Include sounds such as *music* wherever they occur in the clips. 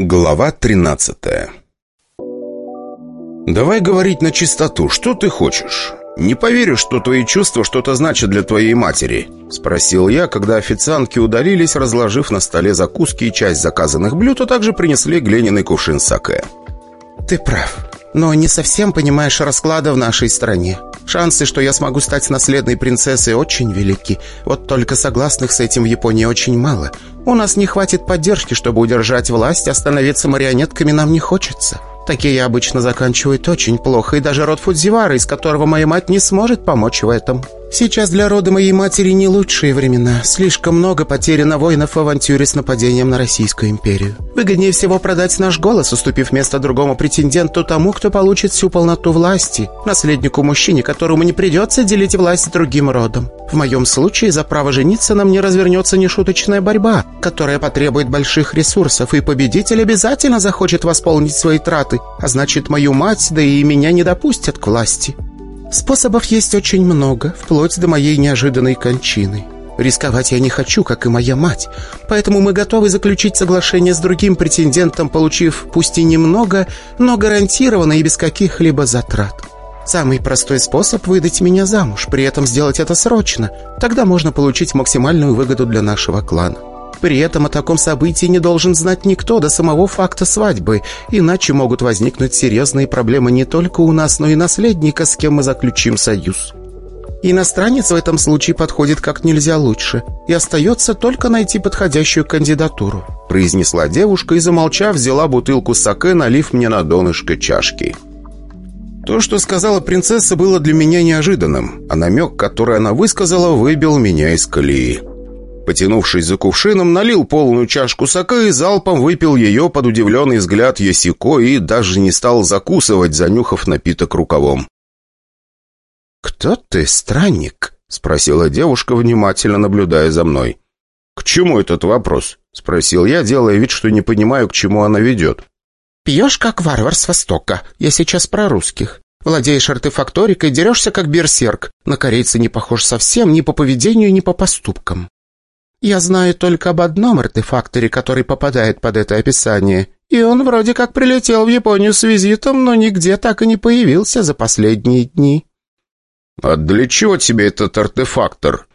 Глава 13 «Давай говорить на чистоту. Что ты хочешь? Не поверю, что твои чувства что-то значат для твоей матери», — спросил я, когда официантки удалились, разложив на столе закуски и часть заказанных блюд, а также принесли глиняный кувшин саке. «Ты прав, но не совсем понимаешь расклада в нашей стране. Шансы, что я смогу стать наследной принцессой, очень велики. Вот только согласных с этим в Японии очень мало. У нас не хватит поддержки, чтобы удержать власть, остановиться марионетками нам не хочется. Такие обычно заканчивают очень плохо, и даже род Фудзивара, из которого моя мать не сможет помочь в этом. Сейчас для рода моей матери не лучшие времена. Слишком много потеряно воинов в авантюре с нападением на Российскую империю. Выгоднее всего продать наш голос, уступив место другому претенденту тому, кто получит всю полноту власти, наследнику-мужчине, которому не придется делить власть другим родом. В моем случае за право жениться на мне развернется нешуточная борьба, которая потребует больших ресурсов, и победитель обязательно захочет восполнить свои траты, а значит, мою мать, да и меня не допустят к власти. Способов есть очень много, вплоть до моей неожиданной кончины. Рисковать я не хочу, как и моя мать, поэтому мы готовы заключить соглашение с другим претендентом, получив пусть и немного, но гарантированно и без каких-либо затрат. Самый простой способ выдать меня замуж, при этом сделать это срочно. Тогда можно получить максимальную выгоду для нашего клана. При этом о таком событии не должен знать никто до самого факта свадьбы, иначе могут возникнуть серьезные проблемы не только у нас, но и наследника, с кем мы заключим союз. Иностранец в этом случае подходит как нельзя лучше, и остается только найти подходящую кандидатуру», произнесла девушка и, замолчав, взяла бутылку саке, налив мне на донышко чашки. То, что сказала принцесса, было для меня неожиданным, а намек, который она высказала, выбил меня из колеи. Потянувшись за кувшином, налил полную чашку сока и залпом выпил ее под удивленный взгляд Ясико и даже не стал закусывать, занюхав напиток рукавом. «Кто ты, странник?» — спросила девушка, внимательно наблюдая за мной. «К чему этот вопрос?» — спросил я, делая вид, что не понимаю, к чему она ведет. «Пьешь, как варвар с Востока. Я сейчас про русских. Владеешь артефакторикой, дерешься, как берсерк. На корейца не похож совсем ни по поведению, ни по поступкам. Я знаю только об одном артефакторе, который попадает под это описание, и он вроде как прилетел в Японию с визитом, но нигде так и не появился за последние дни». «А для чего тебе этот артефактор?»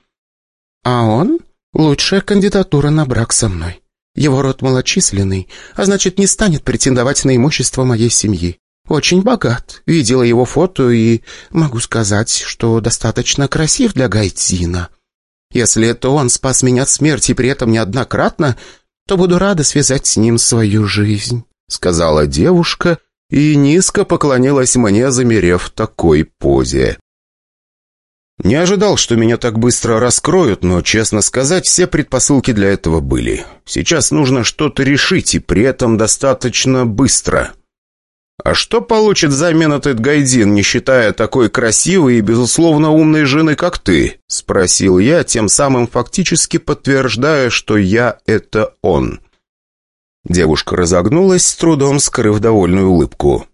«А он — лучшая кандидатура на брак со мной. Его род малочисленный, а значит, не станет претендовать на имущество моей семьи. Очень богат. Видела его фото и могу сказать, что достаточно красив для Гайдзина». Если это он спас меня от смерти при этом неоднократно, то буду рада связать с ним свою жизнь», — сказала девушка и низко поклонилась мне, замерев в такой позе. Не ожидал, что меня так быстро раскроют, но, честно сказать, все предпосылки для этого были. Сейчас нужно что-то решить, и при этом достаточно быстро. «А что получит взамен этот Гайдин, не считая такой красивой и, безусловно, умной жены, как ты?» — спросил я, тем самым фактически подтверждая, что я — это он. Девушка разогнулась, с трудом скрыв довольную улыбку.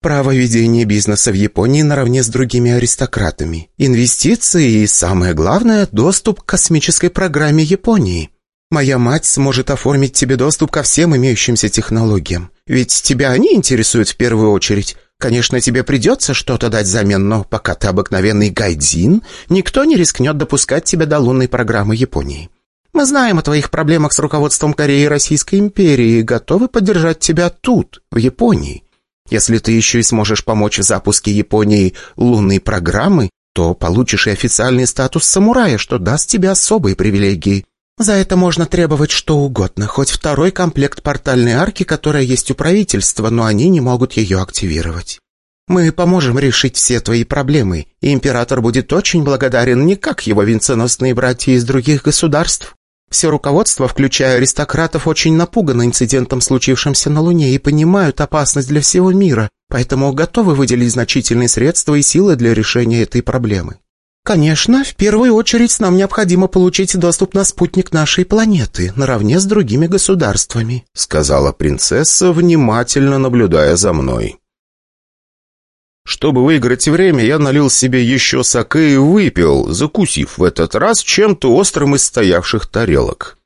«Право ведения бизнеса в Японии наравне с другими аристократами. Инвестиции и, самое главное, доступ к космической программе Японии». Моя мать сможет оформить тебе доступ ко всем имеющимся технологиям. Ведь тебя они интересуют в первую очередь. Конечно, тебе придется что-то дать взамен, но пока ты обыкновенный гайдзин, никто не рискнет допускать тебя до лунной программы Японии. Мы знаем о твоих проблемах с руководством Кореи и Российской империи и готовы поддержать тебя тут, в Японии. Если ты еще и сможешь помочь в запуске Японии лунной программы, то получишь и официальный статус самурая, что даст тебе особые привилегии. За это можно требовать что угодно, хоть второй комплект портальной арки, которая есть у правительства, но они не могут ее активировать. Мы поможем решить все твои проблемы, и император будет очень благодарен не как его венценосные братья из других государств. Все руководство, включая аристократов, очень напугано инцидентом, случившимся на Луне, и понимают опасность для всего мира, поэтому готовы выделить значительные средства и силы для решения этой проблемы. «Конечно, в первую очередь нам необходимо получить доступ на спутник нашей планеты, наравне с другими государствами», сказала принцесса, внимательно наблюдая за мной. Чтобы выиграть время, я налил себе еще саке и выпил, закусив в этот раз чем-то острым из стоявших тарелок.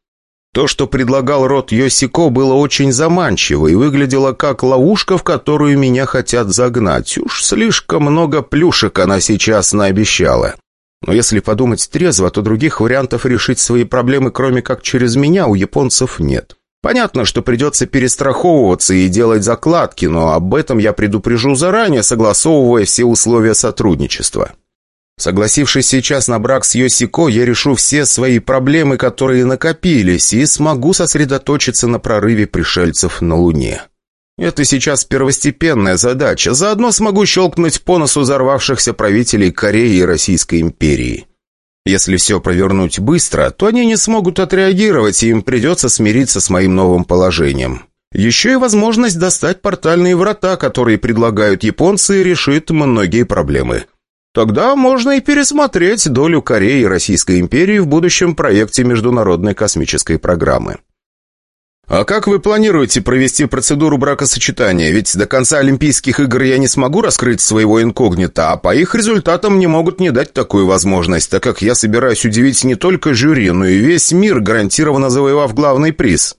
То, что предлагал род Йосико, было очень заманчиво и выглядело как ловушка, в которую меня хотят загнать. Уж слишком много плюшек она сейчас наобещала. Но если подумать трезво, то других вариантов решить свои проблемы, кроме как через меня, у японцев нет. Понятно, что придется перестраховываться и делать закладки, но об этом я предупрежу заранее, согласовывая все условия сотрудничества. Согласившись сейчас на брак с Йосико, я решу все свои проблемы, которые накопились, и смогу сосредоточиться на прорыве пришельцев на Луне. Это сейчас первостепенная задача. Заодно смогу щелкнуть по носу взорвавшихся правителей Кореи и Российской империи. Если все провернуть быстро, то они не смогут отреагировать, и им придется смириться с моим новым положением. Еще и возможность достать портальные врата, которые предлагают японцы, решит многие проблемы. Тогда можно и пересмотреть долю Кореи и Российской империи в будущем проекте Международной космической программы. «А как вы планируете провести процедуру бракосочетания? Ведь до конца Олимпийских игр я не смогу раскрыть своего инкогнито, а по их результатам мне могут не дать такую возможность, так как я собираюсь удивить не только жюри, но и весь мир, гарантированно завоевав главный приз».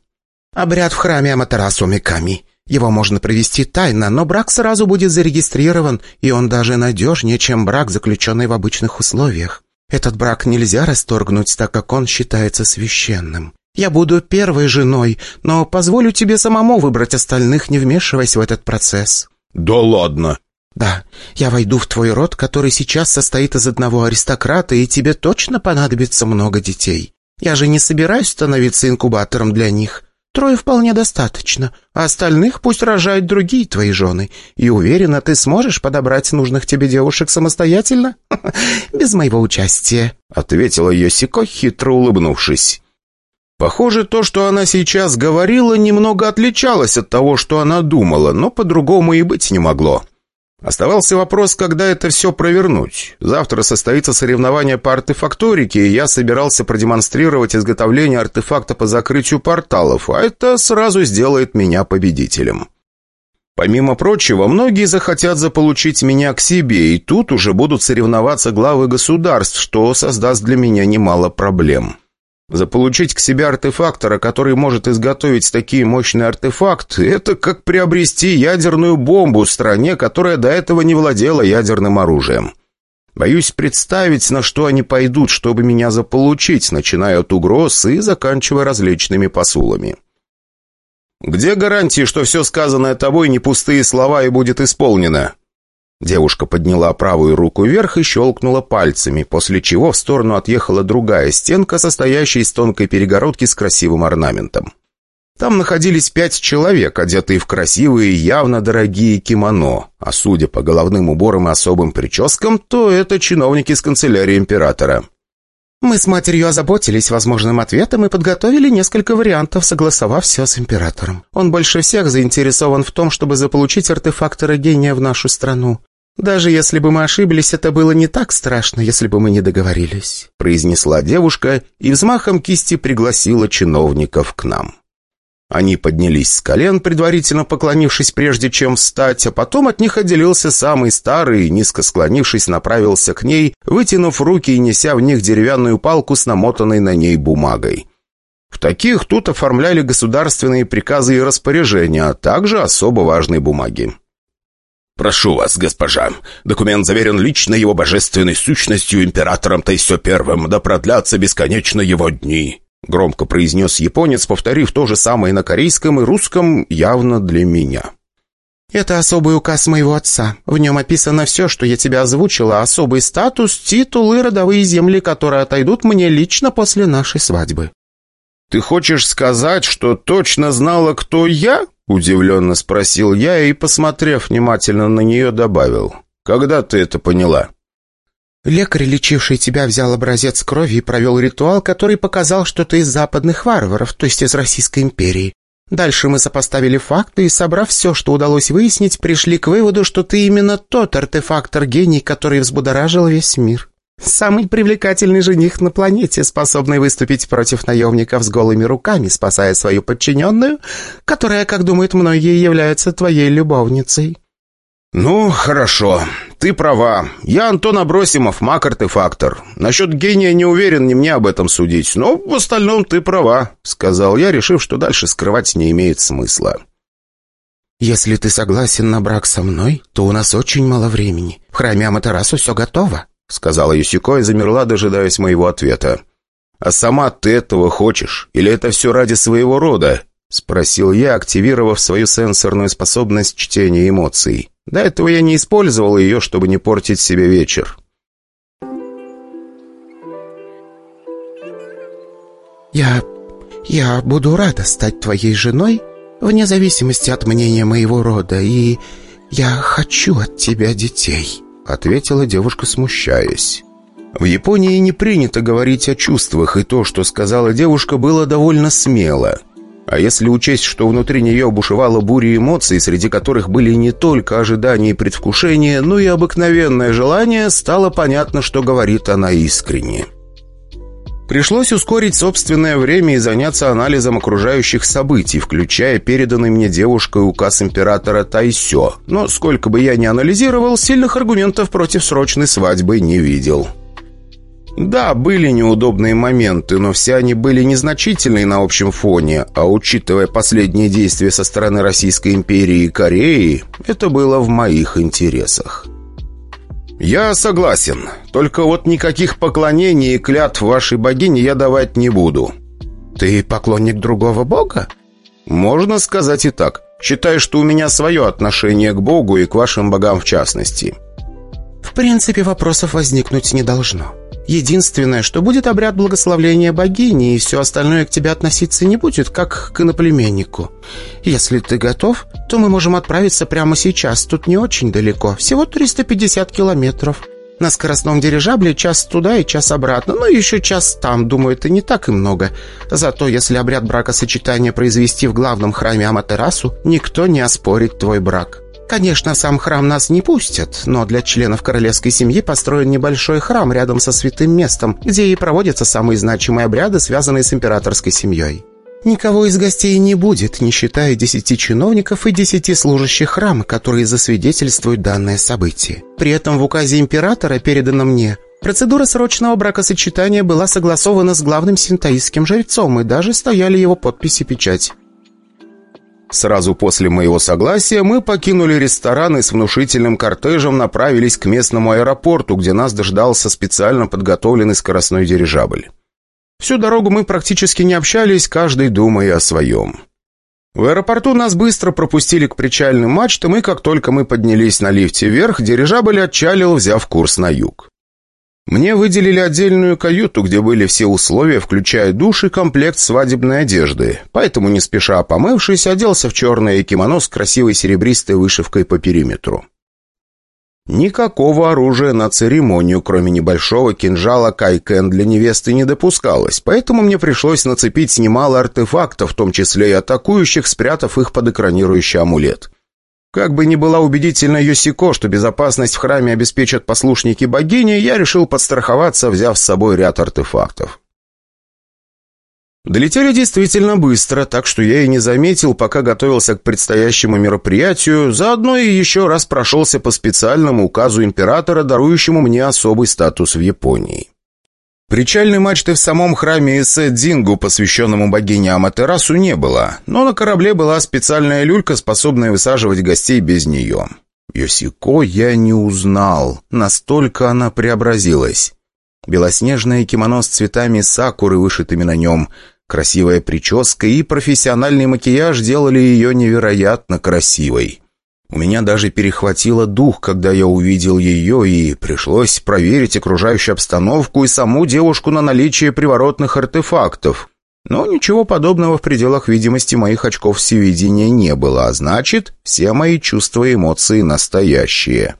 «Обряд в храме Аматерасу Миками. Его можно провести тайно, но брак сразу будет зарегистрирован, и он даже надежнее, чем брак, заключенный в обычных условиях. Этот брак нельзя расторгнуть, так как он считается священным. Я буду первой женой, но позволю тебе самому выбрать остальных, не вмешиваясь в этот процесс». «Да ладно!» «Да, я войду в твой род, который сейчас состоит из одного аристократа, и тебе точно понадобится много детей. Я же не собираюсь становиться инкубатором для них. Трое вполне достаточно, а остальных пусть рожают другие твои жены. И уверена, ты сможешь подобрать нужных тебе девушек самостоятельно? *laughs* Без моего участия», — ответила Йосико, хитро улыбнувшись. Похоже, то, что она сейчас говорила, немного отличалось от того, что она думала, но по-другому и быть не могло. Оставался вопрос, когда это все провернуть. Завтра состоится соревнование по артефакторике, и я собирался продемонстрировать изготовление артефакта по закрытию порталов, а это сразу сделает меня победителем. Помимо прочего, многие захотят заполучить меня к себе, и тут уже будут соревноваться главы государств, что создаст для меня немало проблем. Заполучить к себе артефактора, который может изготовить такие мощные артефакты, это как приобрести ядерную бомбу в стране, которая до этого не владела ядерным оружием. Боюсь представить, на что они пойдут, чтобы меня заполучить, начиная от угроз и заканчивая различными посулами. «Где гарантии, что все сказанное тобой не пустые слова и будет исполнено?» Девушка подняла правую руку вверх и щелкнула пальцами, после чего в сторону отъехала другая стенка, состоящая из тонкой перегородки с красивым орнаментом. Там находились пять человек, одетые в красивые, явно дорогие кимоно, а судя по головным уборам и особым прическам, то это чиновники с канцелярии императора. Мы с матерью озаботились возможным ответом и подготовили несколько вариантов, согласовав все с императором. Он больше всех заинтересован в том, чтобы заполучить артефактора гения в нашу страну. Даже если бы мы ошиблись, это было не так страшно, если бы мы не договорились», произнесла девушка и взмахом кисти пригласила чиновников к нам. Они поднялись с колен, предварительно поклонившись прежде чем встать, а потом от них отделился самый старый и, низко склонившись, направился к ней, вытянув руки и неся в них деревянную палку с намотанной на ней бумагой. В таких тут оформляли государственные приказы и распоряжения, а также особо важные бумаги. «Прошу вас, госпожа, документ заверен лично его божественной сущностью императором Тайсё Первым, да продлятся бесконечно его дни», Громко произнес японец, повторив то же самое на корейском и русском явно для меня. «Это особый указ моего отца. В нем описано все, что я тебе озвучила, особый статус, титул и родовые земли, которые отойдут мне лично после нашей свадьбы». «Ты хочешь сказать, что точно знала, кто я?» Удивленно спросил я и, посмотрев внимательно на нее, добавил. «Когда ты это поняла?» Лекарь, лечивший тебя, взял образец крови и провел ритуал, который показал, что ты из западных варваров, то есть из Российской империи. Дальше мы сопоставили факты и, собрав все, что удалось выяснить, пришли к выводу, что ты именно тот артефактор-гений, который взбудоражил весь мир. Самый привлекательный жених на планете, способный выступить против наемников с голыми руками, спасая свою подчиненную, которая, как думают многие, является твоей любовницей. «Ну, хорошо. Ты права. Я Антон Абросимов, маг-артефактор. Насчет гения не уверен, не мне об этом судить. Но в остальном ты права», — сказал я, решив, что дальше скрывать не имеет смысла. «Если ты согласен на брак со мной, то у нас очень мало времени. В храме Аматерасу все готово», — сказала Юсико и замерла, дожидаясь моего ответа. «А сама ты этого хочешь? Или это все ради своего рода?» — спросил я, активировав свою сенсорную способность чтения эмоций. До этого я не использовал ее, чтобы не портить себе вечер. «Я... я буду рада стать твоей женой, вне зависимости от мнения моего рода, и я хочу от тебя детей», — ответила девушка, смущаясь. В Японии не принято говорить о чувствах, и то, что сказала девушка, было довольно смело — а если учесть, что внутри нее бушевала буря эмоций, среди которых были не только ожидания и предвкушения, но и обыкновенное желание, стало понятно, что говорит она искренне. Пришлось ускорить собственное время и заняться анализом окружающих событий, включая переданный мне девушкой указ императора Тайсё. Но сколько бы я ни анализировал, сильных аргументов против срочной свадьбы не видел. Да, были неудобные моменты, но все они были незначительные на общем фоне, а учитывая последние действия со стороны Российской империи и Кореи, это было в моих интересах. «Я согласен, только вот никаких поклонений и клятв вашей богине я давать не буду». «Ты поклонник другого бога?» «Можно сказать и так. Считай, что у меня свое отношение к богу и к вашим богам в частности». «В принципе, вопросов возникнуть не должно». Единственное, что будет обряд благословления богини, и все остальное к тебе относиться не будет, как к иноплеменнику. Если ты готов, то мы можем отправиться прямо сейчас. Тут не очень далеко, всего 350 километров. На скоростном дирижабле час туда и час обратно, ну еще час там, думаю, это не так и много. Зато если обряд бракосочетания произвести в главном храме Аматерасу, никто не оспорит твой брак. Конечно, сам храм нас не пустят, но для членов королевской семьи построен небольшой храм рядом со святым местом, где и проводятся самые значимые обряды, связанные с императорской семьей. Никого из гостей не будет, не считая десяти чиновников и десяти служащих храма, которые засвидетельствуют данное событие. При этом в указе императора, переданном мне, процедура срочного бракосочетания была согласована с главным синтаистским жрецом, и даже стояли его подписи печать. Сразу после моего согласия мы покинули ресторан и с внушительным кортежем направились к местному аэропорту, где нас дождался специально подготовленный скоростной дирижабль. Всю дорогу мы практически не общались, каждый думая о своем. В аэропорту нас быстро пропустили к причальным мачтам, и как только мы поднялись на лифте вверх, дирижабль отчалил, взяв курс на юг. Мне выделили отдельную каюту, где были все условия, включая душ и комплект свадебной одежды. Поэтому, не спеша помывшись, оделся в черное кимоно с красивой серебристой вышивкой по периметру. Никакого оружия на церемонию, кроме небольшого кинжала кайкен для невесты, не допускалось, поэтому мне пришлось нацепить немало артефактов, в том числе и атакующих, спрятав их под экранирующий амулет. Как бы ни была убедительна Йосико, что безопасность в храме обеспечат послушники богини, я решил подстраховаться, взяв с собой ряд артефактов. Долетели действительно быстро, так что я и не заметил, пока готовился к предстоящему мероприятию, заодно и еще раз прошелся по специальному указу императора, дарующему мне особый статус в Японии. Причальной мачты в самом храме Исе Дингу, посвященному богине Аматерасу, не было, но на корабле была специальная люлька, способная высаживать гостей без нее. Йосико я не узнал, настолько она преобразилась. Белоснежное кимоно с цветами сакуры, вышитыми на нем, красивая прическа и профессиональный макияж делали ее невероятно красивой. У меня даже перехватило дух, когда я увидел ее, и пришлось проверить окружающую обстановку и саму девушку на наличие приворотных артефактов. Но ничего подобного в пределах видимости моих очков всевидения не было, а значит, все мои чувства и эмоции настоящие.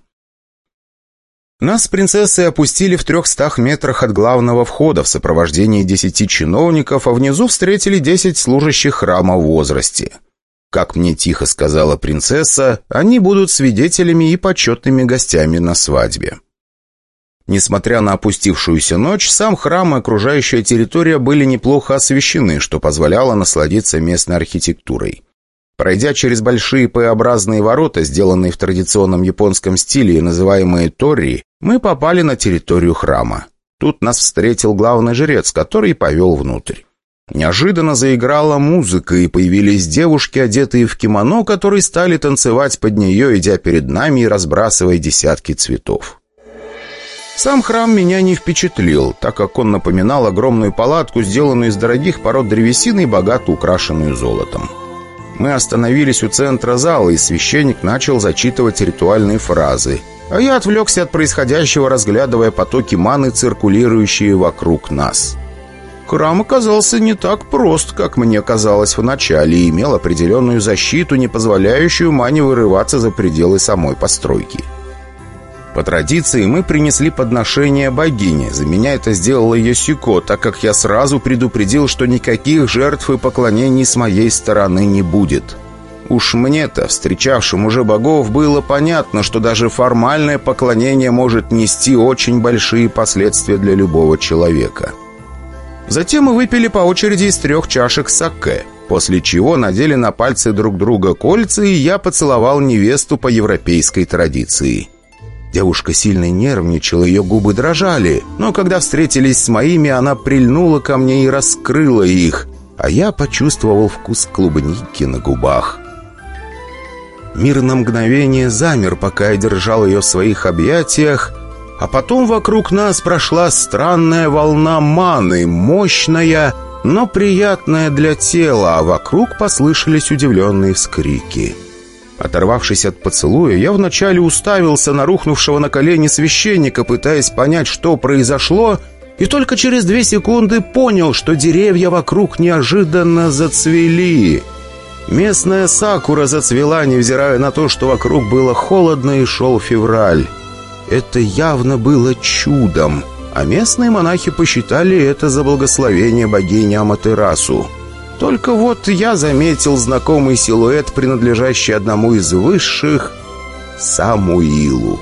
Нас с принцессой опустили в трехстах метрах от главного входа в сопровождении десяти чиновников, а внизу встретили десять служащих храма в возрасте. Как мне тихо сказала принцесса, они будут свидетелями и почетными гостями на свадьбе. Несмотря на опустившуюся ночь, сам храм и окружающая территория были неплохо освещены, что позволяло насладиться местной архитектурой. Пройдя через большие П-образные ворота, сделанные в традиционном японском стиле и называемые Тори, мы попали на территорию храма. Тут нас встретил главный жрец, который повел внутрь. Неожиданно заиграла музыка, и появились девушки, одетые в кимоно, которые стали танцевать под нее, идя перед нами и разбрасывая десятки цветов. Сам храм меня не впечатлил, так как он напоминал огромную палатку, сделанную из дорогих пород древесины и богато украшенную золотом. Мы остановились у центра зала, и священник начал зачитывать ритуальные фразы. А я отвлекся от происходящего, разглядывая потоки маны, циркулирующие вокруг нас. Храм оказался не так прост, как мне казалось вначале, и имел определенную защиту, не позволяющую мане вырываться за пределы самой постройки. По традиции мы принесли подношение богине. За меня это сделала Йосико, так как я сразу предупредил, что никаких жертв и поклонений с моей стороны не будет. Уж мне-то, встречавшим уже богов, было понятно, что даже формальное поклонение может нести очень большие последствия для любого человека. Затем мы выпили по очереди из трех чашек саке, после чего надели на пальцы друг друга кольца, и я поцеловал невесту по европейской традиции. Девушка сильно нервничала, ее губы дрожали, но когда встретились с моими, она прильнула ко мне и раскрыла их, а я почувствовал вкус клубники на губах. Мир на мгновение замер, пока я держал ее в своих объятиях, а потом вокруг нас прошла странная волна маны, мощная, но приятная для тела, а вокруг послышались удивленные вскрики. Оторвавшись от поцелуя, я вначале уставился на рухнувшего на колени священника, пытаясь понять, что произошло, и только через две секунды понял, что деревья вокруг неожиданно зацвели. Местная сакура зацвела, невзирая на то, что вокруг было холодно и шел февраль. Это явно было чудом, а местные монахи посчитали это за благословение богини Аматерасу. Только вот я заметил знакомый силуэт, принадлежащий одному из высших, Самуилу.